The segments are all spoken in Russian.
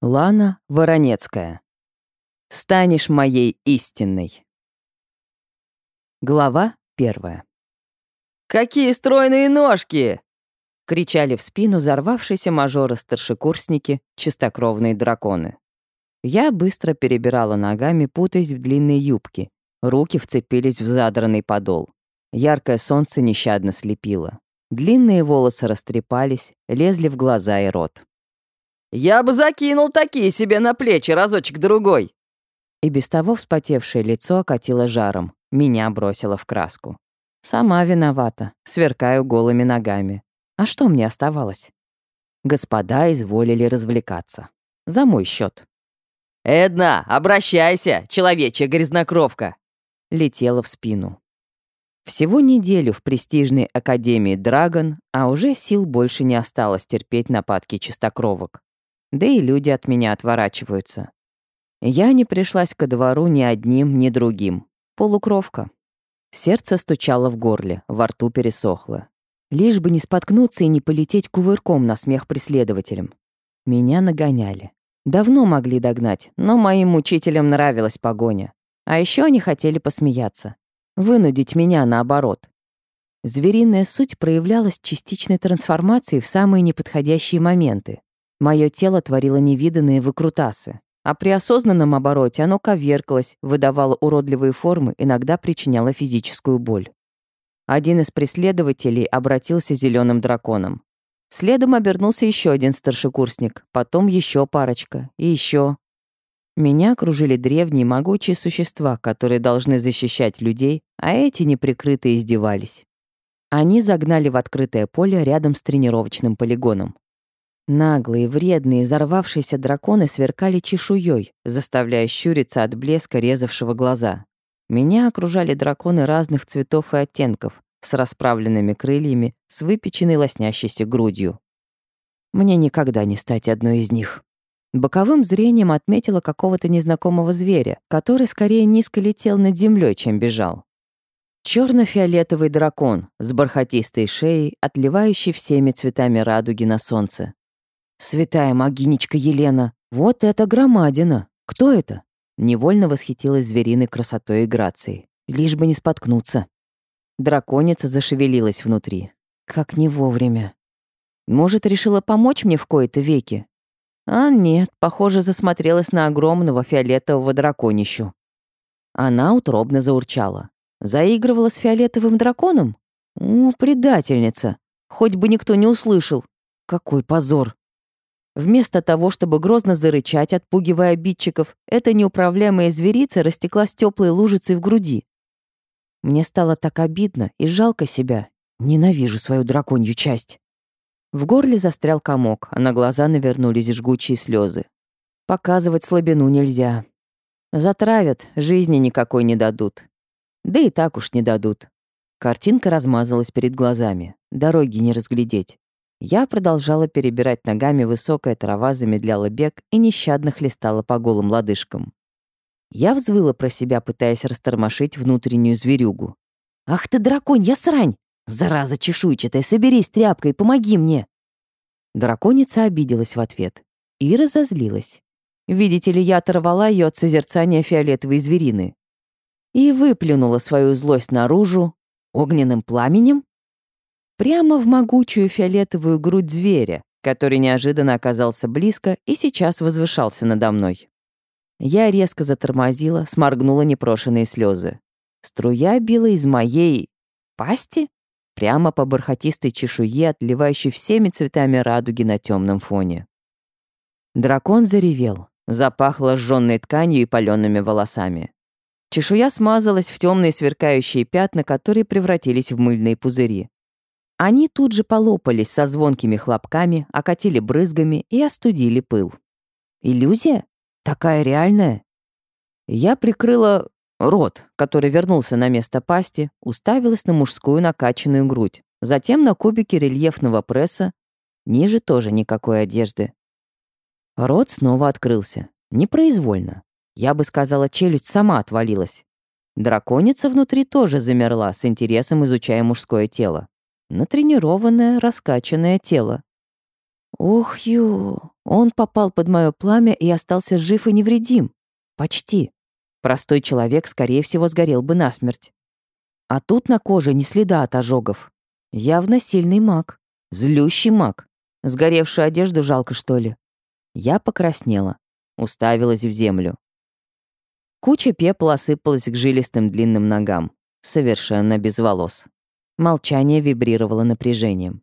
Лана Воронецкая. Станешь моей истинной. Глава первая. «Какие стройные ножки!» — кричали в спину взорвавшиеся мажоры-старшекурсники, чистокровные драконы. Я быстро перебирала ногами, путаясь в длинные юбки. Руки вцепились в задранный подол. Яркое солнце нещадно слепило. Длинные волосы растрепались, лезли в глаза и рот. Я бы закинул такие себе на плечи разочек-другой!» И без того вспотевшее лицо окатило жаром, меня бросило в краску. Сама виновата, сверкаю голыми ногами. А что мне оставалось? Господа изволили развлекаться. За мой счет. «Эдна, обращайся, человечья грязнокровка!» Летела в спину. Всего неделю в престижной академии Драгон, а уже сил больше не осталось терпеть нападки чистокровок да и люди от меня отворачиваются. Я не пришлась ко двору ни одним, ни другим. Полукровка. Сердце стучало в горле, во рту пересохло. Лишь бы не споткнуться и не полететь кувырком на смех преследователям. Меня нагоняли. Давно могли догнать, но моим учителям нравилась погоня. А еще они хотели посмеяться. Вынудить меня наоборот. Звериная суть проявлялась частичной трансформацией в самые неподходящие моменты. Мое тело творило невиданные выкрутасы, а при осознанном обороте оно коверкалось, выдавало уродливые формы, иногда причиняло физическую боль. Один из преследователей обратился зеленым драконом. Следом обернулся еще один старшекурсник, потом еще парочка и еще. Меня окружили древние могучие существа, которые должны защищать людей, а эти неприкрыто издевались. Они загнали в открытое поле рядом с тренировочным полигоном. Наглые, вредные, взорвавшиеся драконы сверкали чешуей, заставляя щуриться от блеска, резавшего глаза. Меня окружали драконы разных цветов и оттенков, с расправленными крыльями, с выпеченной лоснящейся грудью. Мне никогда не стать одной из них. Боковым зрением отметила какого-то незнакомого зверя, который скорее низко летел над землей, чем бежал. Черно-фиолетовый дракон с бархатистой шеей, отливающий всеми цветами радуги на солнце. «Святая могинечка Елена, вот это громадина! Кто это?» Невольно восхитилась звериной красотой и грацией. Лишь бы не споткнуться. Драконица зашевелилась внутри. Как не вовремя. Может, решила помочь мне в кои-то веки? А нет, похоже, засмотрелась на огромного фиолетового драконищу. Она утробно заурчала. Заигрывала с фиолетовым драконом? О, предательница. Хоть бы никто не услышал. Какой позор. Вместо того, чтобы грозно зарычать, отпугивая обидчиков, эта неуправляемая зверица растеклась теплой лужицей в груди. Мне стало так обидно и жалко себя. Ненавижу свою драконью часть. В горле застрял комок, а на глаза навернулись жгучие слезы. Показывать слабину нельзя. Затравят, жизни никакой не дадут. Да и так уж не дадут. Картинка размазалась перед глазами. Дороги не разглядеть. Я продолжала перебирать ногами, высокая трава замедляла бег и нещадно хлестала по голым лодыжкам. Я взвыла про себя, пытаясь растормошить внутреннюю зверюгу. «Ах ты, драконья срань! Зараза чешуйчатая, соберись тряпкой, помоги мне!» Драконица обиделась в ответ и разозлилась. Видите ли, я оторвала ее от созерцания фиолетовой зверины и выплюнула свою злость наружу огненным пламенем прямо в могучую фиолетовую грудь зверя, который неожиданно оказался близко и сейчас возвышался надо мной. Я резко затормозила, сморгнула непрошенные слезы. Струя била из моей пасти прямо по бархатистой чешуе, отливающей всеми цветами радуги на темном фоне. Дракон заревел, запахло сжённой тканью и палеными волосами. Чешуя смазалась в темные сверкающие пятна, которые превратились в мыльные пузыри. Они тут же полопались со звонкими хлопками, окатили брызгами и остудили пыл. Иллюзия? Такая реальная? Я прикрыла рот, который вернулся на место пасти, уставилась на мужскую накачанную грудь, затем на кубики рельефного пресса, ниже тоже никакой одежды. Рот снова открылся. Непроизвольно. Я бы сказала, челюсть сама отвалилась. Драконица внутри тоже замерла, с интересом изучая мужское тело натренированное, раскачанное тело. Ох, ю, он попал под мое пламя и остался жив и невредим. Почти. Простой человек, скорее всего, сгорел бы насмерть. А тут на коже ни следа от ожогов. Явно сильный маг. Злющий маг. Сгоревшую одежду жалко, что ли? Я покраснела. Уставилась в землю. Куча пепла осыпалась к жилистым длинным ногам. Совершенно без волос. Молчание вибрировало напряжением.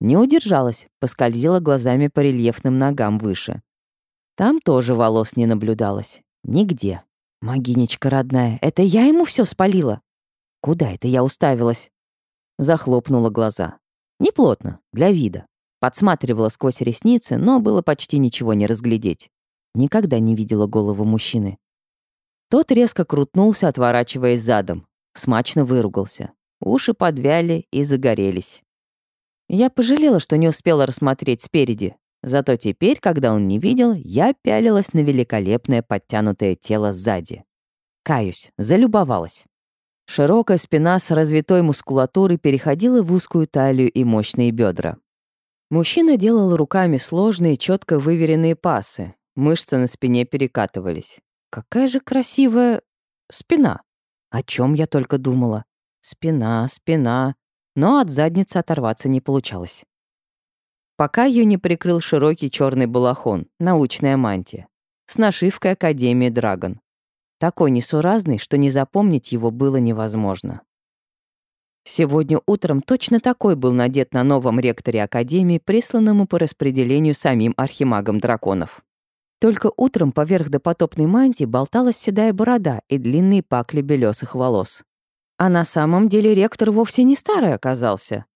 Не удержалась, поскользила глазами по рельефным ногам выше. Там тоже волос не наблюдалось. Нигде. Магинечка родная, это я ему все спалила? Куда это я уставилась? Захлопнула глаза. Неплотно, для вида. Подсматривала сквозь ресницы, но было почти ничего не разглядеть. Никогда не видела голову мужчины. Тот резко крутнулся, отворачиваясь задом. Смачно выругался. Уши подвяли и загорелись. Я пожалела, что не успела рассмотреть спереди. Зато теперь, когда он не видел, я пялилась на великолепное подтянутое тело сзади. Каюсь, залюбовалась. Широкая спина с развитой мускулатурой переходила в узкую талию и мощные бедра. Мужчина делал руками сложные, четко выверенные пасы. Мышцы на спине перекатывались. Какая же красивая спина. О чем я только думала. Спина, спина. Но от задницы оторваться не получалось. Пока ее не прикрыл широкий черный балахон, научная мантия, с нашивкой Академии Драгон. Такой несуразный, что не запомнить его было невозможно. Сегодня утром точно такой был надет на новом ректоре Академии, присланному по распределению самим архимагом драконов. Только утром поверх допотопной мантии болталась седая борода и длинные пакли белесых волос. А на самом деле ректор вовсе не старый оказался.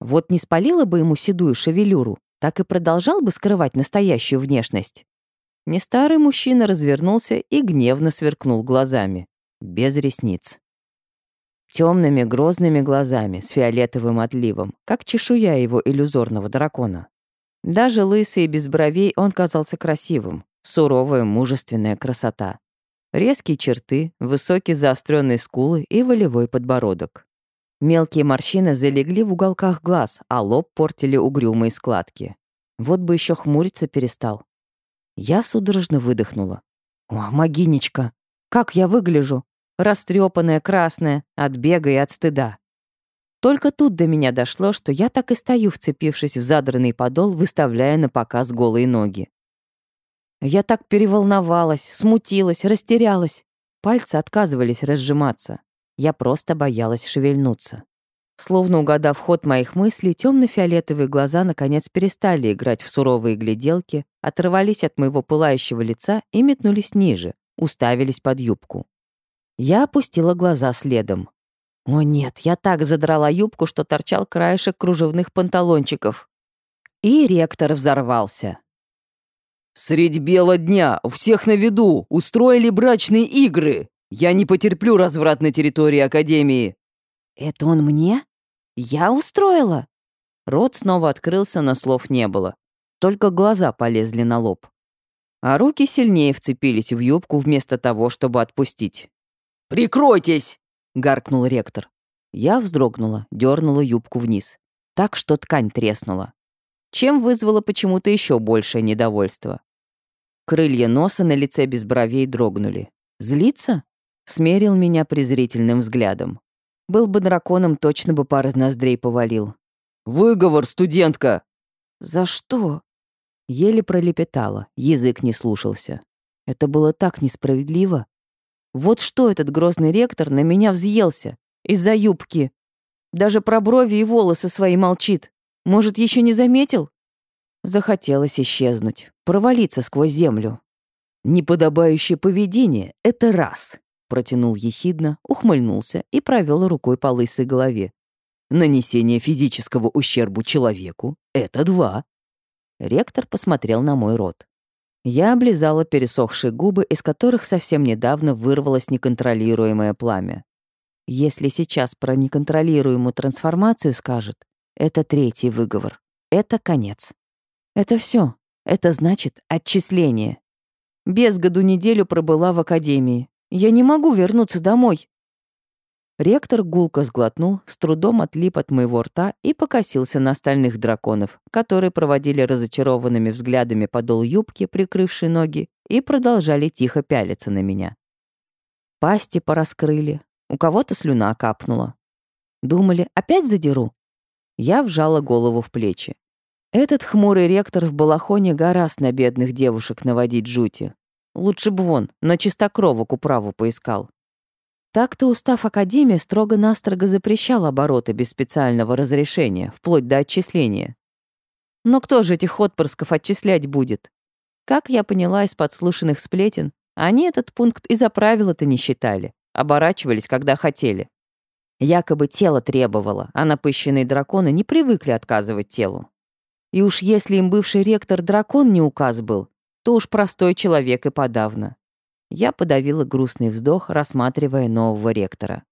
Вот не спалила бы ему седую шевелюру, так и продолжал бы скрывать настоящую внешность. Не старый мужчина развернулся и гневно сверкнул глазами, без ресниц. Темными грозными глазами с фиолетовым отливом, как чешуя его иллюзорного дракона. Даже лысый и без бровей он казался красивым, суровая мужественная красота. Резкие черты, высокие заостренные скулы и волевой подбородок. Мелкие морщины залегли в уголках глаз, а лоб портили угрюмые складки. Вот бы еще хмуриться перестал. Я судорожно выдохнула. «О, могинечка! Как я выгляжу! Растрепанная, красная, от бега и от стыда!» Только тут до меня дошло, что я так и стою, вцепившись в задранный подол, выставляя на показ голые ноги. Я так переволновалась, смутилась, растерялась. Пальцы отказывались разжиматься. Я просто боялась шевельнуться. Словно угадав ход моих мыслей, темно-фиолетовые глаза наконец перестали играть в суровые гляделки, оторвались от моего пылающего лица и метнулись ниже, уставились под юбку. Я опустила глаза следом. О нет, я так задрала юбку, что торчал краешек кружевных панталончиков. И ректор взорвался. «Средь бела дня, у всех на виду, устроили брачные игры. Я не потерплю разврат на территории Академии». «Это он мне? Я устроила?» Рот снова открылся, но слов не было. Только глаза полезли на лоб. А руки сильнее вцепились в юбку вместо того, чтобы отпустить. «Прикройтесь!» — гаркнул ректор. Я вздрогнула, дернула юбку вниз. Так, что ткань треснула. Чем вызвало почему-то еще большее недовольство. Крылья носа на лице без бровей дрогнули. Злиться? Смерил меня презрительным взглядом. Был бы драконом, точно бы пар из ноздрей повалил. «Выговор, студентка!» «За что?» Еле пролепетала, язык не слушался. Это было так несправедливо. Вот что этот грозный ректор на меня взъелся. Из-за юбки. Даже про брови и волосы свои молчит. Может, еще не заметил? Захотелось исчезнуть, провалиться сквозь землю. Неподобающее поведение — это раз. Протянул ехидно, ухмыльнулся и провел рукой по лысой голове. Нанесение физического ущербу человеку — это два. Ректор посмотрел на мой рот. Я облизала пересохшие губы, из которых совсем недавно вырвалось неконтролируемое пламя. Если сейчас про неконтролируемую трансформацию скажет, это третий выговор. Это конец. Это все. Это значит отчисление. Без году неделю пробыла в академии. Я не могу вернуться домой. Ректор гулко сглотнул, с трудом отлип от моего рта и покосился на остальных драконов, которые проводили разочарованными взглядами подол юбки, прикрывшей ноги, и продолжали тихо пялиться на меня. Пасти пораскрыли, у кого-то слюна капнула. Думали, опять задеру? Я вжала голову в плечи. Этот хмурый ректор в балахоне гораст на бедных девушек наводить жути. Лучше бы вон, на чистокровок управу поискал. Так-то устав Академии строго-настрого запрещал обороты без специального разрешения, вплоть до отчисления. Но кто же этих отпрысков отчислять будет? Как я поняла из подслушанных сплетен, они этот пункт и за правило-то не считали, оборачивались, когда хотели. Якобы тело требовало, а напыщенные драконы не привыкли отказывать телу. И уж если им бывший ректор дракон не указ был, то уж простой человек и подавно. Я подавила грустный вздох, рассматривая нового ректора.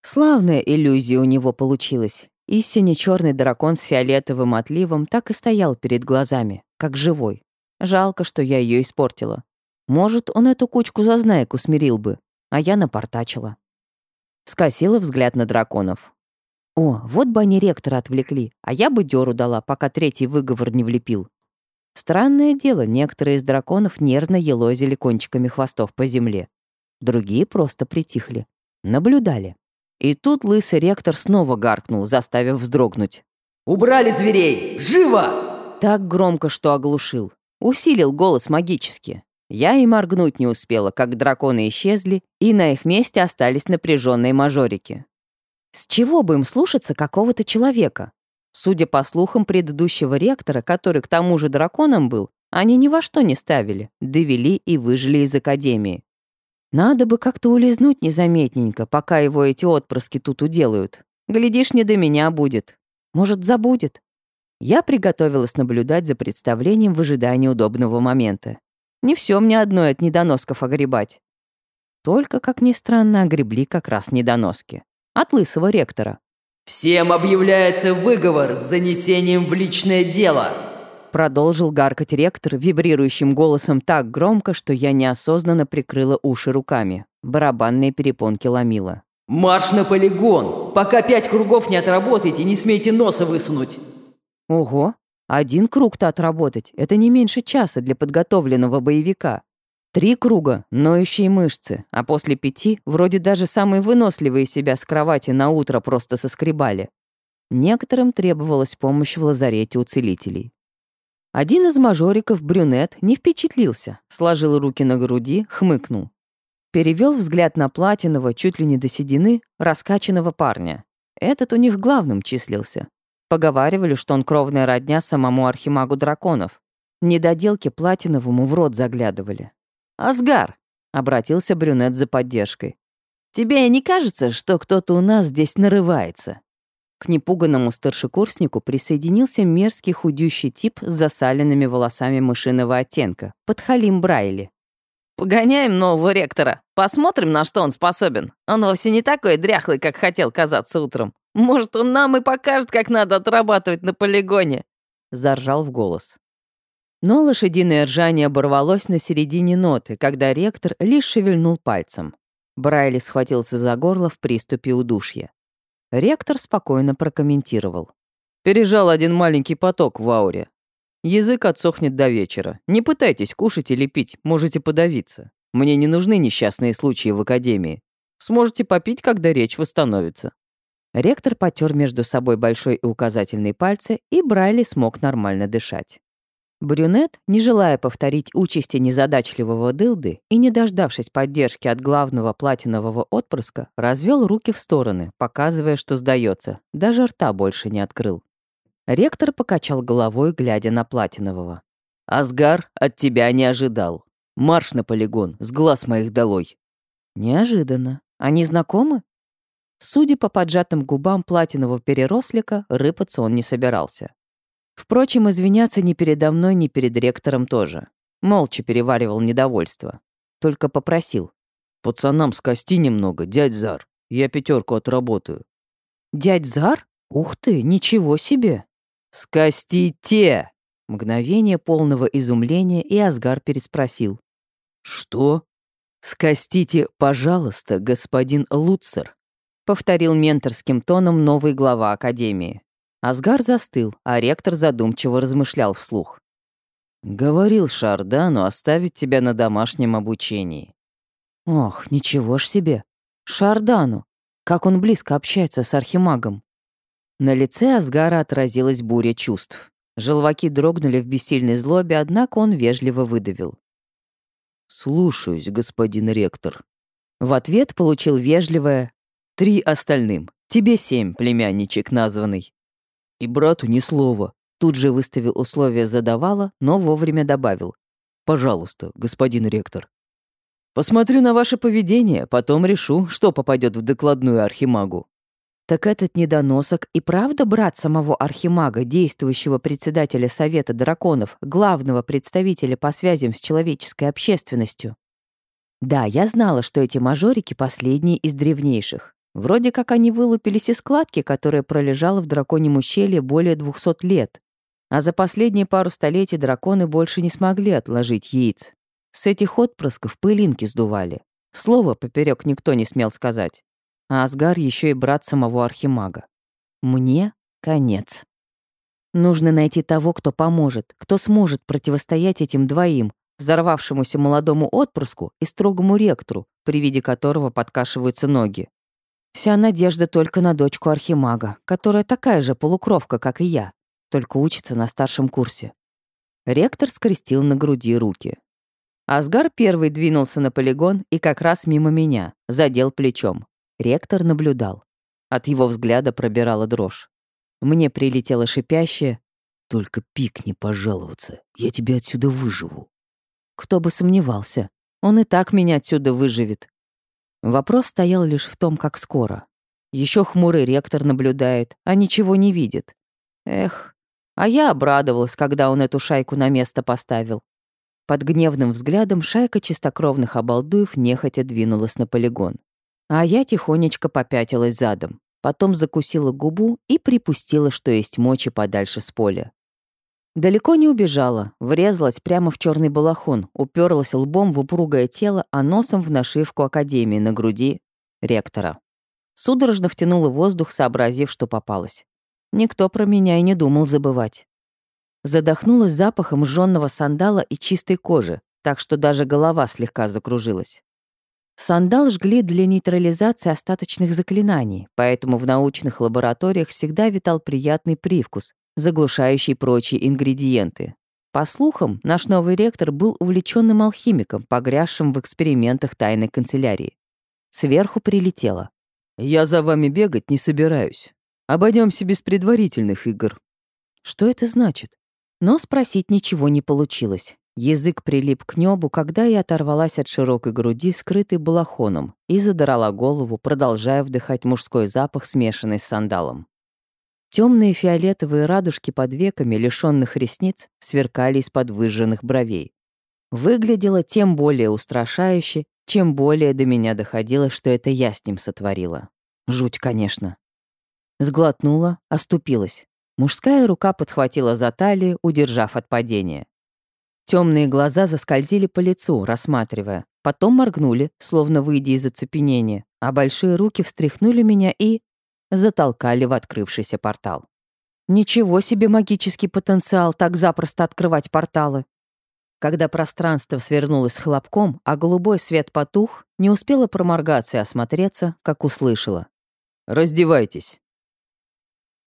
Славная иллюзия у него получилась. Истинно черный дракон с фиолетовым отливом так и стоял перед глазами, как живой. Жалко, что я ее испортила. Может, он эту кучку зазнаек усмирил бы, а я напортачила. Скосила взгляд на драконов. О, вот бы они ректора отвлекли, а я бы дёру дала, пока третий выговор не влепил. Странное дело, некоторые из драконов нервно елозили кончиками хвостов по земле. Другие просто притихли. Наблюдали. И тут лысый ректор снова гаркнул, заставив вздрогнуть. «Убрали зверей! Живо!» Так громко, что оглушил. Усилил голос магически. Я и моргнуть не успела, как драконы исчезли, и на их месте остались напряженные мажорики. С чего бы им слушаться какого-то человека? Судя по слухам предыдущего ректора, который к тому же драконом был, они ни во что не ставили, довели и выжили из академии. Надо бы как-то улизнуть незаметненько, пока его эти отпрыски тут уделают. Глядишь, не до меня будет. Может, забудет. Я приготовилась наблюдать за представлением в ожидании удобного момента. Не все мне одной от недоносков огребать. Только, как ни странно, огребли как раз недоноски. От лысого ректора. «Всем объявляется выговор с занесением в личное дело!» Продолжил гаркать ректор вибрирующим голосом так громко, что я неосознанно прикрыла уши руками. Барабанные перепонки ломила. «Марш на полигон! Пока пять кругов не отработаете, не смейте носа высунуть!» Ого, один круг-то отработать — это не меньше часа для подготовленного боевика. Три круга — ноющие мышцы, а после пяти вроде даже самые выносливые себя с кровати на утро просто соскребали. Некоторым требовалась помощь в лазарете у целителей. Один из мажориков, брюнет, не впечатлился, сложил руки на груди, хмыкнул. Перевел взгляд на платинового, чуть ли не до седины, раскачанного парня. Этот у них главным числился. Поговаривали, что он кровная родня самому архимагу драконов. Недоделки платиновому в рот заглядывали. «Асгар!» — обратился брюнет за поддержкой. «Тебе не кажется, что кто-то у нас здесь нарывается?» К непуганному старшекурснику присоединился мерзкий худющий тип с засаленными волосами мышиного оттенка, подхалим Брайли. «Погоняем нового ректора. Посмотрим, на что он способен. Он вовсе не такой дряхлый, как хотел казаться утром. Может, он нам и покажет, как надо отрабатывать на полигоне?» Заржал в голос. Но лошадиное ржание оборвалось на середине ноты, когда ректор лишь шевельнул пальцем. Брайли схватился за горло в приступе удушья. Ректор спокойно прокомментировал. «Пережал один маленький поток в ауре. Язык отсохнет до вечера. Не пытайтесь кушать или пить, можете подавиться. Мне не нужны несчастные случаи в академии. Сможете попить, когда речь восстановится». Ректор потер между собой большой и указательный пальцы, и Брайли смог нормально дышать. Брюнет, не желая повторить участи незадачливого дылды и не дождавшись поддержки от главного платинового отпрыска, развел руки в стороны, показывая, что сдается, даже рта больше не открыл. Ректор покачал головой, глядя на платинового. «Асгар от тебя не ожидал. Марш на полигон, с глаз моих долой». «Неожиданно. Они знакомы?» Судя по поджатым губам платинового перерослика, рыпаться он не собирался. Впрочем, извиняться ни передо мной, ни перед ректором тоже. Молча переваривал недовольство. Только попросил. «Пацанам скости немного, дядь Зар. Я пятерку отработаю». «Дядь Зар? Ух ты, ничего себе!» «Скостите!» Мгновение полного изумления, и Асгар переспросил. «Что?» «Скостите, пожалуйста, господин Луцер. — повторил менторским тоном новый глава Академии. Асгар застыл, а ректор задумчиво размышлял вслух. «Говорил Шардану оставить тебя на домашнем обучении». «Ох, ничего ж себе! Шардану! Как он близко общается с архимагом!» На лице Асгара отразилась буря чувств. Желваки дрогнули в бессильной злобе, однако он вежливо выдавил. «Слушаюсь, господин ректор». В ответ получил вежливое «Три остальным. Тебе семь, племянничек названный». «И брату ни слова». Тут же выставил условия задавала, но вовремя добавил. «Пожалуйста, господин ректор». «Посмотрю на ваше поведение, потом решу, что попадет в докладную архимагу». Так этот недоносок и правда брат самого архимага, действующего председателя Совета драконов, главного представителя по связям с человеческой общественностью? Да, я знала, что эти мажорики последние из древнейших. Вроде как они вылупились из складки, которая пролежала в драконьем ущелье более 200 лет. А за последние пару столетий драконы больше не смогли отложить яиц. С этих отпрысков пылинки сдували. Слово поперек никто не смел сказать а Асгар еще и брат самого архимага. Мне конец. Нужно найти того, кто поможет, кто сможет противостоять этим двоим, взорвавшемуся молодому отпрыску и строгому ректору, при виде которого подкашиваются ноги. Вся надежда только на дочку архимага, которая такая же полукровка, как и я, только учится на старшем курсе. Ректор скрестил на груди руки. Асгар первый двинулся на полигон и как раз мимо меня, задел плечом. Ректор наблюдал. От его взгляда пробирала дрожь. Мне прилетело шипящее «Только пикни пожаловаться, я тебя отсюда выживу». Кто бы сомневался, он и так меня отсюда выживет. Вопрос стоял лишь в том, как скоро. Еще хмурый ректор наблюдает, а ничего не видит. Эх, а я обрадовалась, когда он эту шайку на место поставил. Под гневным взглядом шайка чистокровных обалдуев нехотя двинулась на полигон. А я тихонечко попятилась задом, потом закусила губу и припустила, что есть мочи подальше с поля. Далеко не убежала, врезалась прямо в черный балахон, уперлась лбом в упругое тело, а носом в нашивку Академии на груди ректора. Судорожно втянула воздух, сообразив, что попалась. Никто про меня и не думал забывать. Задохнулась запахом жженного сандала и чистой кожи, так что даже голова слегка закружилась. Сандал жгли для нейтрализации остаточных заклинаний, поэтому в научных лабораториях всегда витал приятный привкус, заглушающий прочие ингредиенты. По слухам, наш новый ректор был увлеченным алхимиком, погрязшим в экспериментах тайной канцелярии. Сверху прилетело. «Я за вами бегать не собираюсь. Обойдемся без предварительных игр». Что это значит? Но спросить ничего не получилось. Язык прилип к небу, когда я оторвалась от широкой груди, скрытой балахоном, и задрала голову, продолжая вдыхать мужской запах, смешанный с сандалом. Темные фиолетовые радужки под веками, лишенных ресниц, сверкали из-под выжженных бровей. Выглядело тем более устрашающе, чем более до меня доходило, что это я с ним сотворила. Жуть, конечно. Сглотнула, оступилась. Мужская рука подхватила за талию, удержав от падения. Темные глаза заскользили по лицу, рассматривая. Потом моргнули, словно выйдя из оцепенения, а большие руки встряхнули меня и... затолкали в открывшийся портал. Ничего себе магический потенциал так запросто открывать порталы. Когда пространство свернулось хлопком, а голубой свет потух, не успела проморгаться и осмотреться, как услышала. «Раздевайтесь».